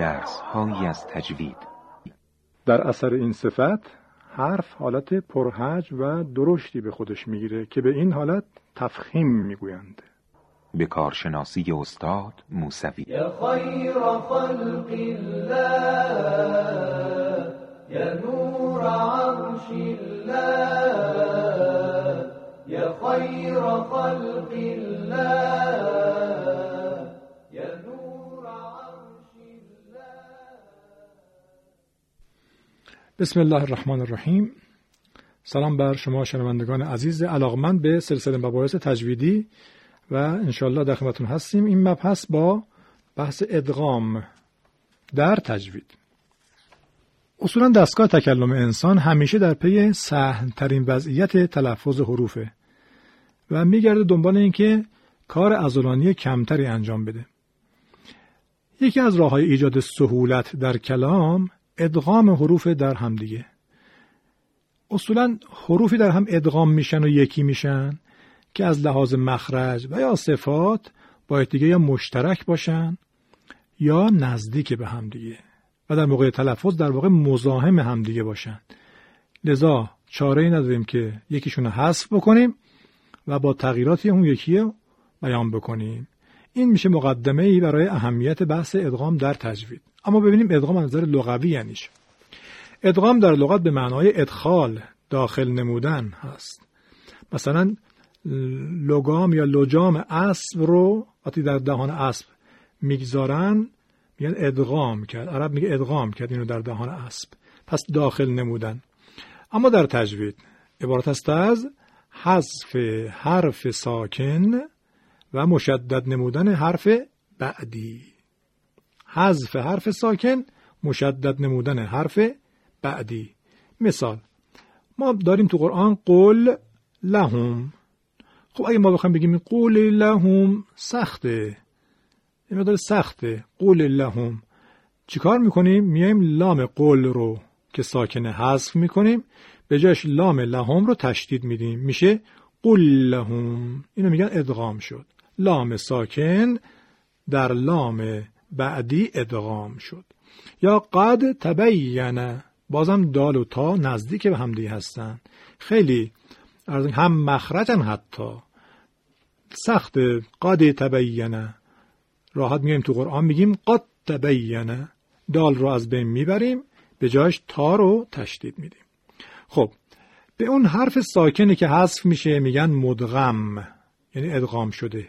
درس هایی از تجوید. در اثر این صفت حرف حالت پرهج و درشتی به خودش می‌گیره که به این حالت تفخیم می‌گویند. به کارشناسی استاد موسوی. یا خیر خلق الله. بسم الله الرحمن الرحیم سلام بر شما شنوندگان عزیز علاقمند به سلسله مباحث تجویدی و انشالله در خدمتتون هستیم این مبحث با بحث ادغام در تجوید اصولا دستگاه تکلم انسان همیشه در پی سهل ترین وضعیت تلفظ حروفه و میگرده دنبال اینکه کار ازولانی کمتری انجام بده یکی از راه های ایجاد سهولت در کلام ادغام حروف در هم دیگه. اصولا حروفی در هم ادغام میشن و یکی میشن که از لحاظ مخرج و یا صفات با دیگه یا مشترک باشن یا نزدیک به همدیگه و در موقع تلفظ در واقع مزاحم همدیگه باشن. لذا چاره ای نداریم که یکیشون رو حذف بکنیم و با تغییراتی اون یکی بیان بکنیم. این میشه مقدمه ای برای اهمیت بحث ادغام در تجوید. اما ببینیم ادغام از نظر لغوی یعنی ادغام در لغت به معنای ادخال داخل نمودن هست. مثلا لگام یا لجام اسب رو وقتی در دهان اسب می‌گذارن میگن ادغام کرد. عرب میگه ادغام کرد اینو در دهان اسب. پس داخل نمودن. اما در تجوید عبارت است از حذف حرف ساکن و مشدد نمودن حرف بعدی. حذف حرف ساکن مشدد نمودن حرف بعدی. مثال ما داریم تو قرآن قول لهم. خب اگه ما بخوایم بگیم قول لهم سخته. این مقدار سخته. قول لهم. چیکار می‌کنیم؟ میایم لام قول رو که ساکنه حذف می‌کنیم به جاش لام لهم رو تشدید میدیم. میشه قل لهم. اینو میگن ادغام شد. لام ساکن در لام بعدی ادغام شد. یا قد تبینه بازم دال و تا نزدیک به همدیگه هستن. خیلی هم مخرجن حتی. سخت قد تبینه راحت میگیم تو قرآن میگیم قد تبینه دال رو از بین می‌بریم به جایش تا رو تشدید میدیم. خب به اون حرف ساکنی که حذف میشه میگن مدغم یعنی ادغام شده.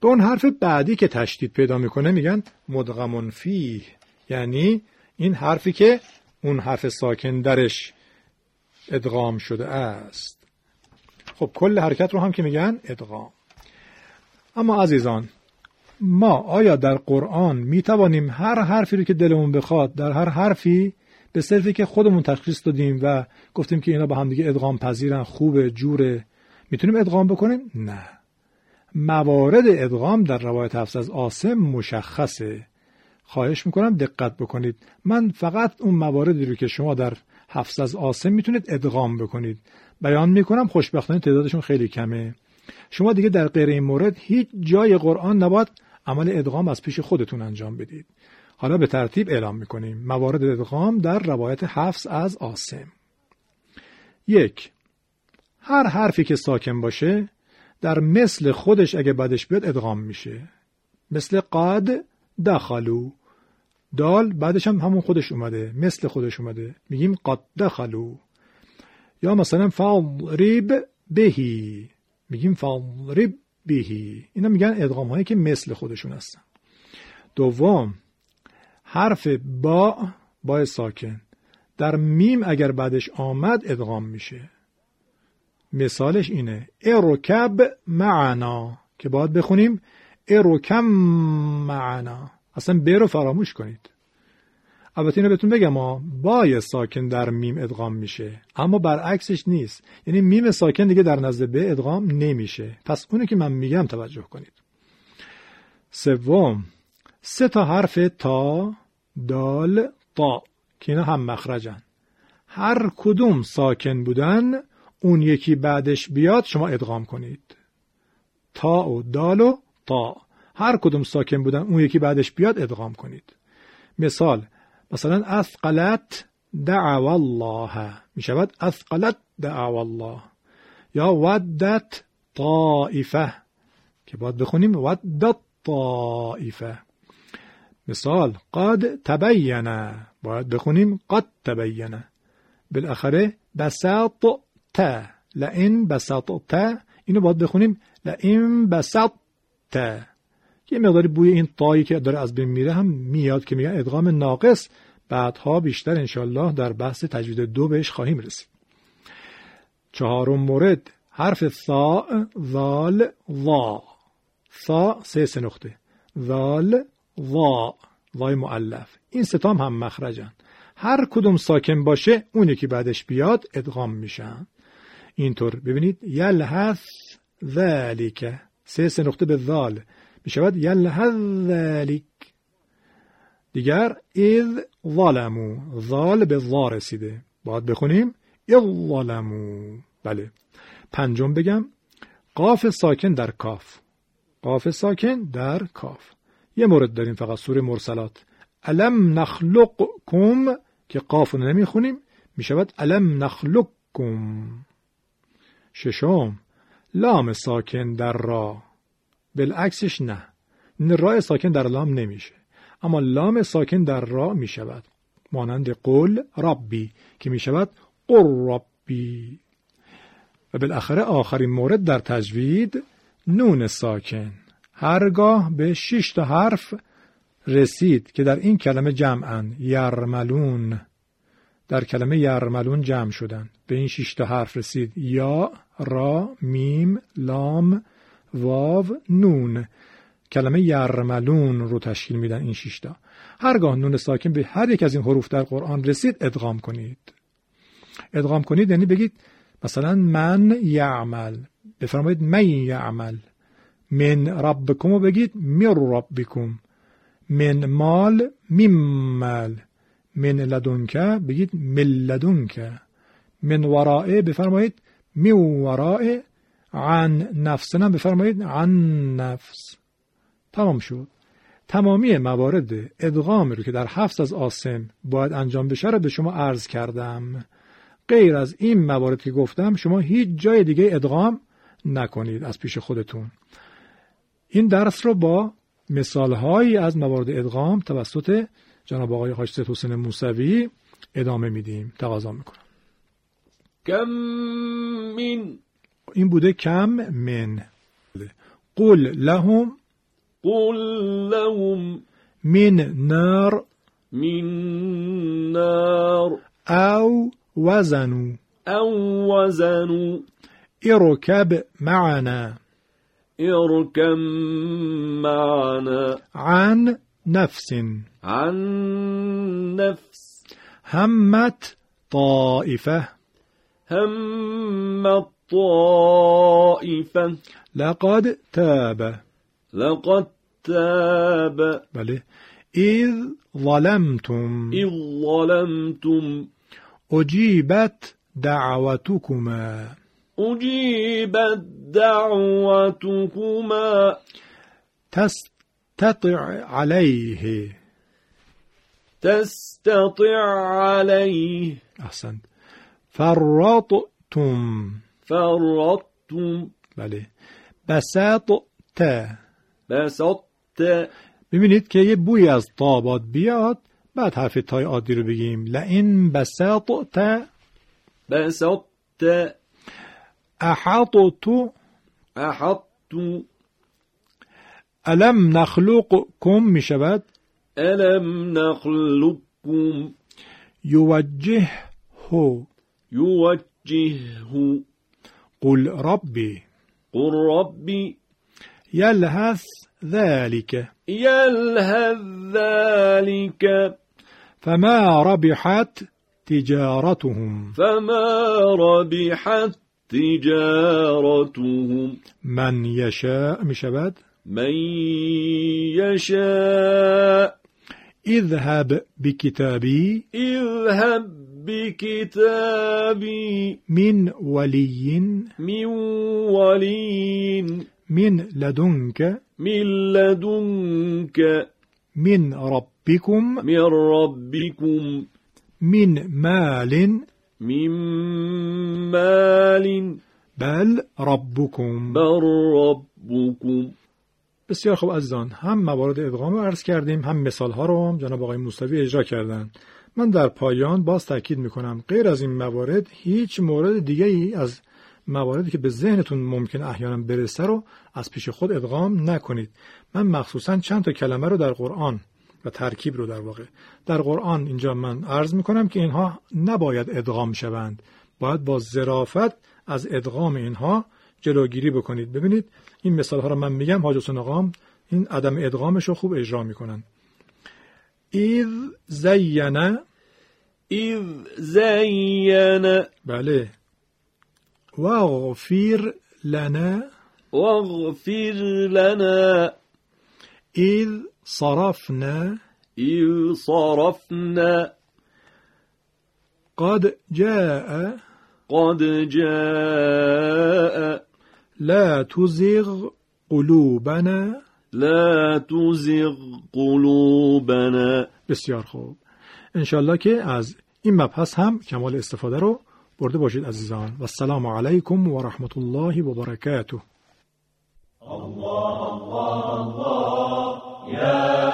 به اون حرف بعدی که تشدید پیدا می‌کنه میگن مدغمون فیه. یعنی این حرفی که اون حرف ساکن درش ادغام شده است. خب کل حرکت رو هم که میگن ادغام. اما عزیزان ما آیا در قرآن می توانیم هر حرفی رو که دلمون بخواد در هر حرفی به صرفی که خودمون تشخیص دادیم و گفتیم که اینا با هم دیگه ادغام پذیرن خوبه جوره می‌تونیم ادغام بکنیم؟ نه. موارد ادغام در روایت حفظ از آسم مشخصه. خواهش می‌کنم دقت بکنید. من فقط اون مواردی رو که شما در حفظ از آسم می‌تونید ادغام بکنید. بیان می‌کنم خوشبختانه تعدادشون خیلی کمه. شما دیگه در غیر این مورد هیچ جای قرآن نباید عمل ادغام از پیش خودتون انجام بدید. حالا به ترتیب اعلام می‌کنیم. موارد ادغام در روایت حفظ از آسم. یک هر حرفی که ساکن باشه در مثل خودش اگه بعدش بیاد ادغام میشه. مثل قاد دخلو. دال بعدش هم همون خودش اومده. مثل خودش اومده. میگیم قد دخلو. یا مثلا ریب بهی. میگیم ریب بهی. اینا میگن ادغام هایی که مثل خودشون هستن. دوم حرف با با ساکن. در میم اگر بعدش آمد ادغام میشه. مثالش اینه. ارکب معنا که باید بخونیم. ارکم معنا. اصلا ب رو فراموش کنید. البته اینو بهتون بگم ها بای ساکن در میم ادغام میشه. اما برعکسش نیست. یعنی میم ساکن دیگه در نزد ب ادغام نمیشه. پس اونو که من میگم توجه کنید. سوم سه تا حرف تا دال تا که اینا هم مخرجن. هر کدوم ساکن بودن اون یکی بعدش بیاد شما ادغام کنید. تا و دال و تا. هر کدوم ساکن بودن اون یکی بعدش بیاد ادغام کنید. مثال مثلا اثقلت دعوا الله می شود اثقلت دعوا الله یا ودت طائفه. که باید بخونیم ودت طائفه. مثال قد تبین باید بخونیم قد تبین بالاخره بساط تا. لئن بساط تا اینو باید بخونیم. لئن بساط تا یه مقداری بوی این تایی که داره از بین میره هم میاد که میگن ادغام ناقص. بعدها بیشتر انشالله در بحث تجوید دو بهش خواهیم رسید. چهارم مورد. حرف ثا ذال وا. ثا سه سه نقطه. ذال وا. وای معلف این ستام هم مخرجن. هر کدوم ساکن باشه اون یکی بعدش بیاد ادغام میشن. اینطور. ببینید یلحث ذالک سه سه نقطه به ذال. می شود یلحظ ذالک دیگر اذ ظلمو. ظال به ظا رسیده. باید بخونیم. اذ ظلمو. بله. پنجم بگم. قاف ساکن در کاف. قاف ساکن در کاف. یه مورد داریم فقط سوره مرسلات. الم نخلقکم که قاف رو نمی‌خونیم. می شود الم نخلقکم. ششم. لام ساکن در را. بالعکسش نه. را ساکن در لام نمیشه. اما لام ساکن در را می شود مانند قول ربی که می شود قر ربی. و بالاخره آخرین مورد در تجوید نون ساکن. هرگاه به شش تا حرف رسید که در این کلمه جمعن یرملون. در کلمه یرملون جمع شدن. به این شش تا حرف رسید. یا را میم لام واو نون. کلمه یرملون رو تشکیل میدن این شیشتا هرگاه نون ساکن به هر یک از این حروف در قرآن رسید ادغام کنید. ادغام کنید یعنی بگید مثلا من یعمل. بفرمایید من یعمل. من ربکم رو بگید من ربکم. من مال مال. من لدنک بگید من لدنک من ورائه بفرمایید من ورائه عن نفسنا بفرمایید عن نفس. تمام شد. تمامی موارد ادغامی رو که در حفظ از آسم باید انجام بشه رو به شما عرض کردم. غیر از این موارد که گفتم شما هیچ جای دیگه ادغام نکنید از پیش خودتون. این درس رو با مثالهایی از موارد ادغام توسط جناب آقای حاج سید حسین موسوی ادامه میدیم. تقاضا میکنم. کم من. این بوده کم من. قل لهم. قل لهم. من نار. من نار. أو وزنوا. أو وزنوا. اركب معنا. اركم معنا. عن نفس. عن نفس. همت طائفة. هم الطائفة لقد تاب. لقد تاب. بله إذ ظلمتم. إذ ظلمتم. أجيبت دعوتكما. أجيبت دعوتكما. تستطع عليه. تستطع عليه. أحسنت. فرطتم. فرطتم. بله بساطت بسطت. ببینید که یه بوی از تا باد بیاد بعد حرف تای عادی رو بگیم. لئن بساطت بسطت. احاطت أحطت. ألم نخلقكم می شود ألم نخلقكم یوجهه يوجهه. قل ربي. قل ربي. یلهث ذلك. يلهث ذلك. فما ربحت تجارتهم. فما ربحت تجارتهم. من يشاء می شود من يشاء. اذهب بكتابي اذهب بكتابي. من ولي. من ولي. من لدنك. من لدنك. من ربكم. من ربكم. من مال. من مال. بل ربكم. بل ربكم. بسیار خوب عزیزان هم موارد ادغام رو عرض کردیم هم مثال ها رو هم جناب آقای موسوی اجرا کردن. من در پایان باز تاکید می‌کنم غیر از این موارد هیچ مورد دیگه ای از مواردی که به ذهنتون ممکن احیانا برسه رو از پیش خود ادغام نکنید. من مخصوصا چند تا کلمه رو در قرآن و ترکیب رو در واقع. در قرآن اینجا من عرض می‌کنم که اینها نباید ادغام شوند. باید با ظرافت از ادغام اینها جلوگیری بکنید. ببینید این مثال ها رو من میگم حاج حسین آقام این عدم ادغامش رو خوب اجرا می‌کنن. اذ زینه إذ زين بله. واغفر لنا واغفر لنا اذ صرفنا إذ صرفنا قد جاء قد جاء لا تزغ قلوبنا. لا تزغ قلوبنا. بسیار خوب. ان شاء الله که از این مبحث هم کمال استفاده رو برده باشید عزیزان. و السلام علیکم و رحمت الله و برکاته. الله الله الله. یا